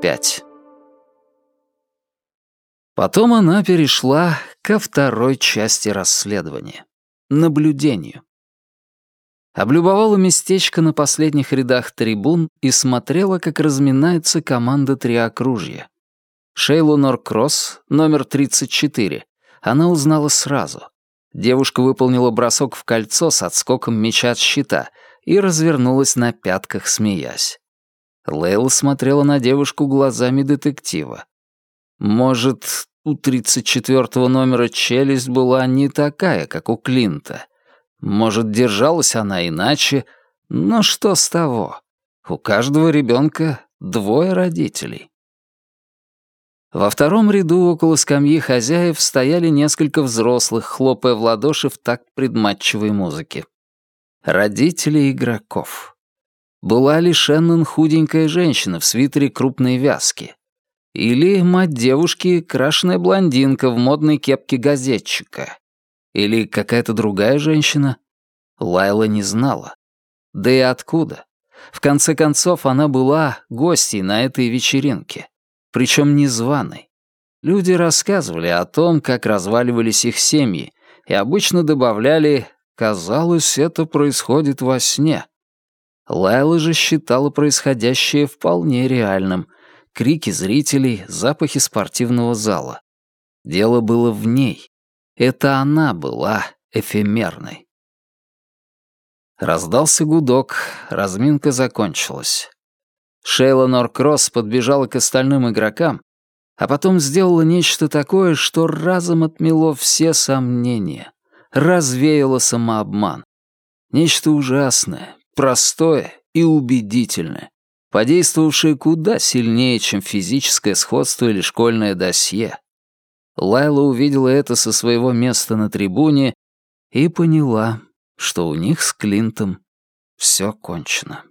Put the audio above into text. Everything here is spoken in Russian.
5. Потом она перешла ко второй части расследования — наблюдению. Облюбовала местечко на последних рядах трибун и смотрела, как разминается команда триокружья. Шейлу Норкросс, номер 34, она узнала сразу. Девушка выполнила бросок в кольцо с отскоком мяча от щита и развернулась на пятках, смеясь. Лейла смотрела на девушку глазами детектива. Может, у 34-го номера челюсть была не такая, как у Клинта. Может, держалась она иначе, но что с того? У каждого ребенка двое родителей. Во втором ряду около скамьи хозяев стояли несколько взрослых, хлопая в ладоши в такт предматчевой музыки. Родители игроков. Была ли Шеннон худенькая женщина в свитере крупной вязки? Или мать девушки крашеная блондинка в модной кепке газетчика? Или какая-то другая женщина? Лайла не знала. Да и откуда? В конце концов, она была гостьей на этой вечеринке. Причем незваной. Люди рассказывали о том, как разваливались их семьи, и обычно добавляли «казалось, это происходит во сне». Лайла же считала происходящее вполне реальным. Крики зрителей, запахи спортивного зала. Дело было в ней. Это она была эфемерной. Раздался гудок, разминка закончилась. Шейла Норкросс подбежала к остальным игрокам, а потом сделала нечто такое, что разом отмело все сомнения, развеяло самообман. Нечто ужасное, простое и убедительное, подействовавшее куда сильнее, чем физическое сходство или школьное досье. Лайла увидела это со своего места на трибуне и поняла, что у них с Клинтом все кончено.